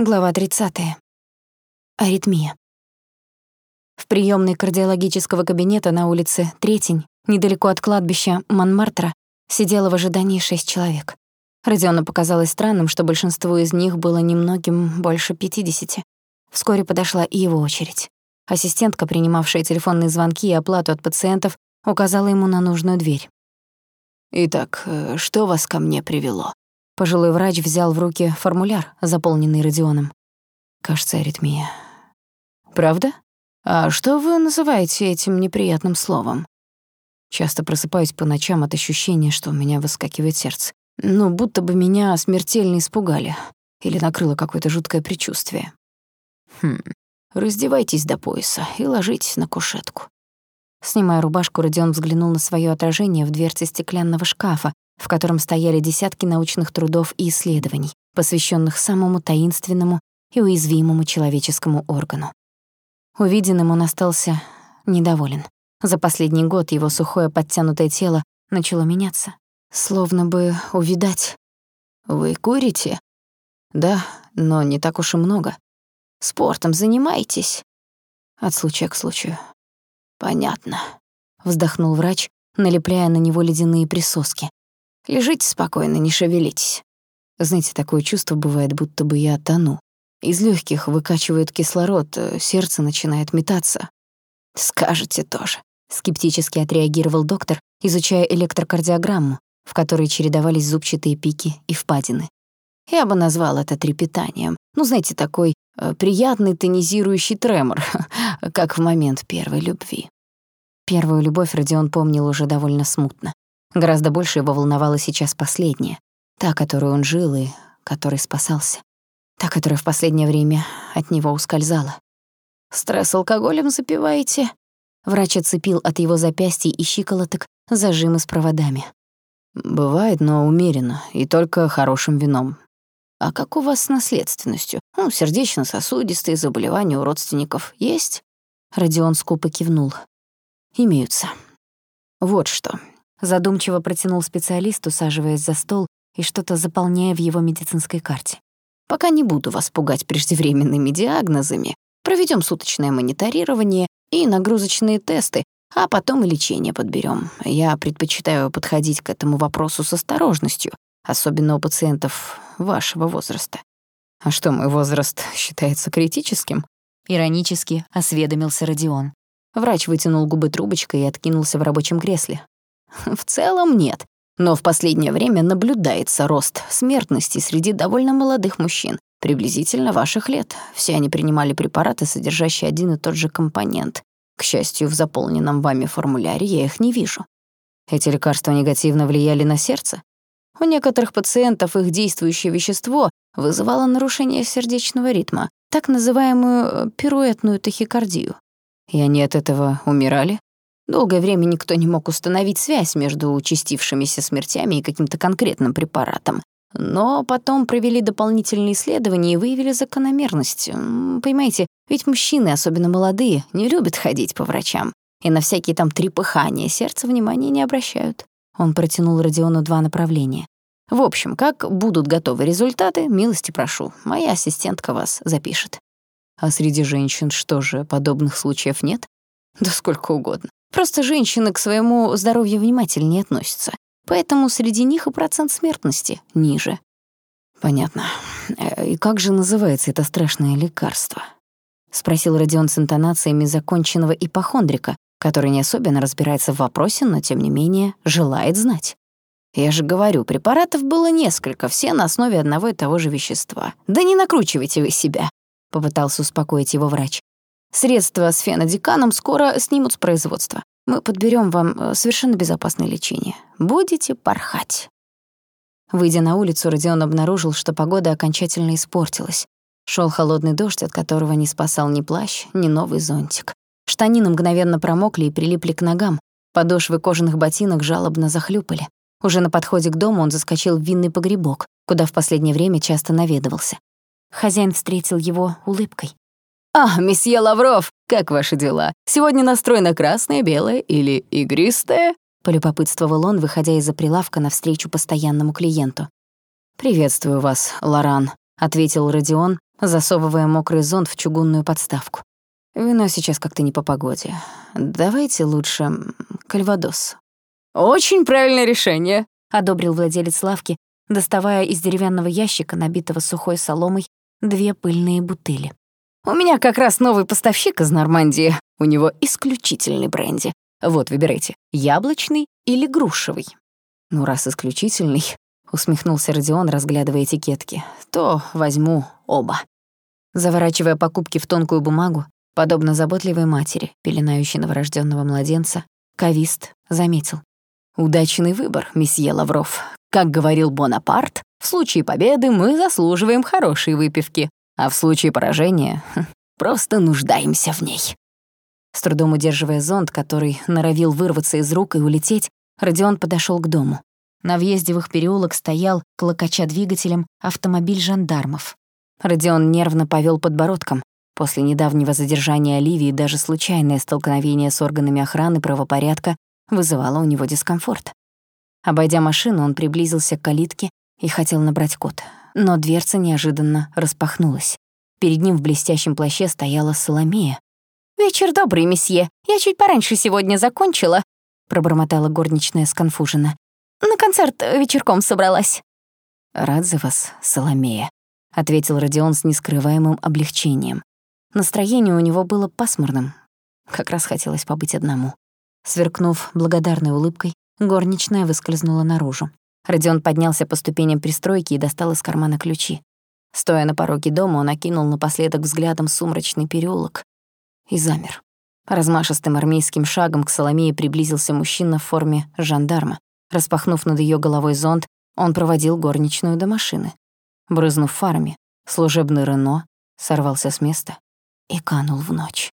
Глава 30. Аритмия. В приёмной кардиологического кабинета на улице Третень, недалеко от кладбища Монмартра, сидело в ожидании шесть человек. Родиону показалось странным, что большинство из них было немногим больше пятидесяти. Вскоре подошла и его очередь. Ассистентка, принимавшая телефонные звонки и оплату от пациентов, указала ему на нужную дверь. «Итак, э, что вас ко мне привело?» Пожилой врач взял в руки формуляр, заполненный Родионом. Кажется, аритмия. Правда? А что вы называете этим неприятным словом? Часто просыпаюсь по ночам от ощущения, что у меня выскакивает сердце. Ну, будто бы меня смертельно испугали. Или накрыло какое-то жуткое предчувствие. Хм. Раздевайтесь до пояса и ложитесь на кушетку. Снимая рубашку, Родион взглянул на своё отражение в дверце стеклянного шкафа, в котором стояли десятки научных трудов и исследований, посвященных самому таинственному и уязвимому человеческому органу. Увиденным он остался недоволен. За последний год его сухое подтянутое тело начало меняться, словно бы увидать. «Вы курите?» «Да, но не так уж и много. Спортом занимаетесь?» «От случая к случаю». «Понятно», — вздохнул врач, налепляя на него ледяные присоски. Лежите спокойно, не шевелитесь. Знаете, такое чувство бывает, будто бы я тону. Из легких выкачивают кислород, э, сердце начинает метаться. Скажете тоже. Скептически отреагировал доктор, изучая электрокардиограмму, в которой чередовались зубчатые пики и впадины. Я бы назвал это трепетанием. Ну, знаете, такой э, приятный тонизирующий тремор, как в момент первой любви. Первую любовь Родион помнил уже довольно смутно. Гораздо больше его волновала сейчас последняя, та, которую он жил и которой спасался, та, которая в последнее время от него ускользала. «Стресс алкоголем запиваете?» Врач отцепил от его запястий и щиколоток зажимы с проводами. «Бывает, но умеренно, и только хорошим вином. А как у вас с наследственностью? Ну, сердечно-сосудистые заболевания у родственников есть?» Родион скупо кивнул. «Имеются. Вот что. Задумчиво протянул специалист, усаживаясь за стол и что-то заполняя в его медицинской карте. «Пока не буду вас пугать преждевременными диагнозами. Проведем суточное мониторирование и нагрузочные тесты, а потом и лечение подберем. Я предпочитаю подходить к этому вопросу с осторожностью, особенно у пациентов вашего возраста. А что, мой возраст считается критическим? Иронически осведомился Родион. Врач вытянул губы трубочкой и откинулся в рабочем кресле. В целом нет, но в последнее время наблюдается рост смертности среди довольно молодых мужчин, приблизительно ваших лет. Все они принимали препараты, содержащие один и тот же компонент. К счастью, в заполненном вами формуляре я их не вижу. Эти лекарства негативно влияли на сердце? У некоторых пациентов их действующее вещество вызывало нарушение сердечного ритма, так называемую э, пируэтную тахикардию. И они от этого умирали? Долгое время никто не мог установить связь между участившимися смертями и каким-то конкретным препаратом. Но потом провели дополнительные исследования и выявили закономерность. Понимаете, ведь мужчины, особенно молодые, не любят ходить по врачам. И на всякие там трепыхания сердца внимания не обращают. Он протянул Родиону два направления. В общем, как будут готовы результаты, милости прошу. Моя ассистентка вас запишет. А среди женщин что же, подобных случаев нет? Да сколько угодно. Просто женщины к своему здоровью внимательнее относятся, поэтому среди них и процент смертности ниже. Понятно. Э, и как же называется это страшное лекарство? Спросил Родион с интонациями законченного ипохондрика, который не особенно разбирается в вопросе, но тем не менее желает знать. Я же говорю, препаратов было несколько, все на основе одного и того же вещества. Да не накручивайте вы себя, попытался успокоить его врач. Средства с фенодиканом скоро снимут с производства. Мы подберем вам э, совершенно безопасное лечение. Будете порхать. Выйдя на улицу, Родион обнаружил, что погода окончательно испортилась. Шел холодный дождь, от которого не спасал ни плащ, ни новый зонтик. Штанины мгновенно промокли и прилипли к ногам. Подошвы кожаных ботинок жалобно захлюпали. Уже на подходе к дому он заскочил в винный погребок, куда в последнее время часто наведывался. Хозяин встретил его улыбкой. «А, месье Лавров, как ваши дела? Сегодня настроено красное, белое или игристое?» — полюбопытствовал он, выходя из-за прилавка навстречу постоянному клиенту. «Приветствую вас, Лоран», — ответил Родион, засовывая мокрый зонт в чугунную подставку. «Вино сейчас как-то не по погоде. Давайте лучше кальвадос». «Очень правильное решение», — одобрил владелец лавки, доставая из деревянного ящика, набитого сухой соломой, две пыльные бутыли. «У меня как раз новый поставщик из Нормандии. У него исключительный бренди. Вот, выбирайте, яблочный или грушевый». «Ну, раз исключительный», — усмехнулся Родион, разглядывая этикетки, «то возьму оба». Заворачивая покупки в тонкую бумагу, подобно заботливой матери, пеленающей новорожденного младенца, Кавист заметил. «Удачный выбор, месье Лавров. Как говорил Бонапарт, в случае победы мы заслуживаем хорошей выпивки, а в случае поражения просто нуждаемся в ней». С трудом удерживая зонт, который норовил вырваться из рук и улететь, Родион подошел к дому. На въезде в их переулок стоял, клокоча двигателем, автомобиль жандармов. Родион нервно повел подбородком. После недавнего задержания Оливии даже случайное столкновение с органами охраны правопорядка вызывало у него дискомфорт. Обойдя машину, он приблизился к калитке и хотел набрать код. Но дверца неожиданно распахнулась. Перед ним в блестящем плаще стояла Соломея. «Вечер добрый, месье. Я чуть пораньше сегодня закончила», — пробормотала горничная сконфуженно. «На концерт вечерком собралась». «Рад за вас, Соломея», — ответил Родион с нескрываемым облегчением. Настроение у него было пасмурным. Как раз хотелось побыть одному. Сверкнув благодарной улыбкой, горничная выскользнула наружу. Родион поднялся по ступеням пристройки и достал из кармана ключи. Стоя на пороге дома, он окинул напоследок взглядом сумрачный переулок и замер. Размашистым армейским шагом к Соломее приблизился мужчина в форме жандарма. Распахнув над ее головой зонт, он проводил горничную до машины. Брызнув фарами, служебный Рено сорвался с места и канул в ночь.